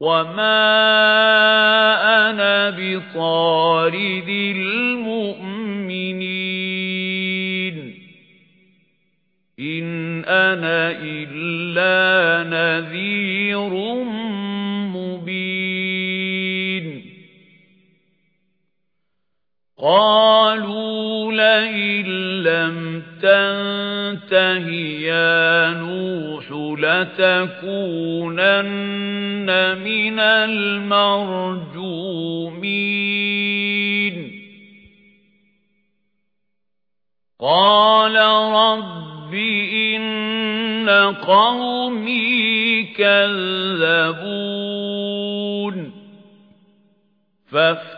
وما أنا بطارد المؤمنين إن أنا إلا نذير مبين قالوا تنته يا نوح لتكونن من المرجومين. قال رب إن قومي كذبون. فافتح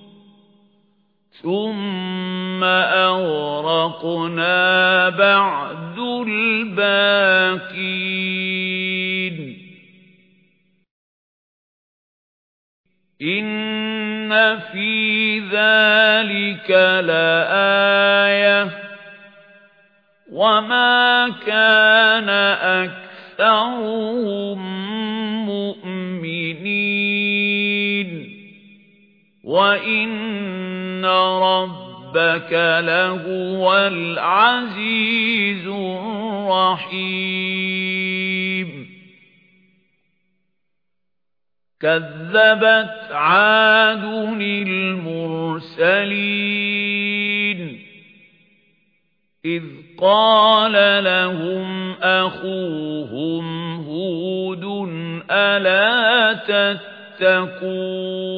ثم أغرقنا بعد الباقين إن في ذلك لآية وما كان أكثرهم مؤمنين وإن ربك لهو العزيز الرحيم كذبت عاد المرسلين إذ قال لهم أخوهم هود ألا تتقون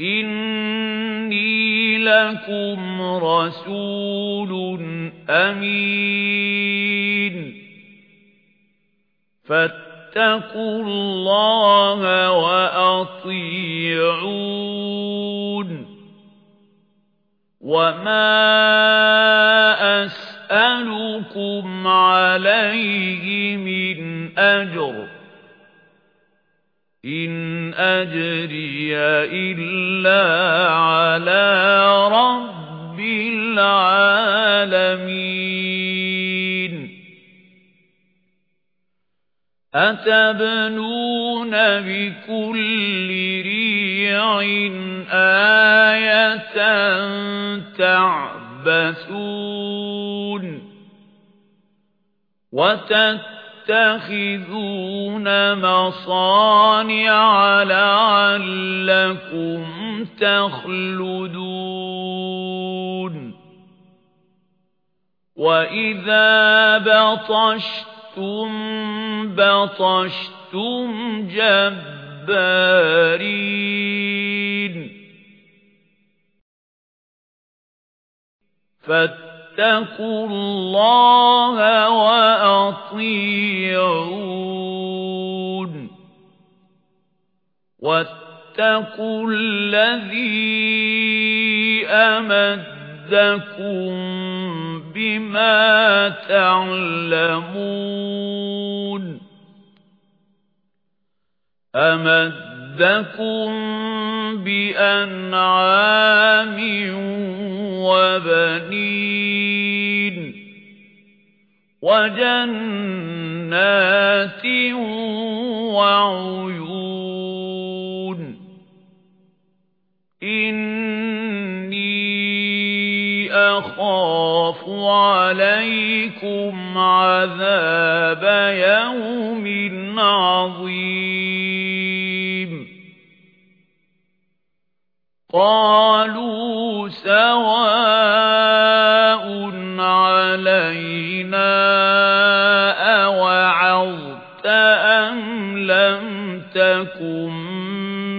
إني لكم رسول أمين فاتقوا الله وأطيعون وما أسألكم عليه من أجر إن أجري إلا على رب العالمين. أتبنون بكل ريع آية تعبثون وتتخذون مصانع لعلكم تخلدون وإذا بطشتم بطشتم جبارين فاتقوا الله وأطيعون. واتقوا الذي أمدكم بما تعلمون. أمدكم بأنعام وبنين وجنات وعيون. إني أخاف عليكم عذاب يوم عظيم. قالوا سواء لم تكن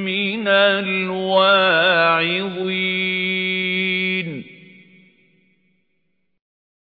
من الواعظين.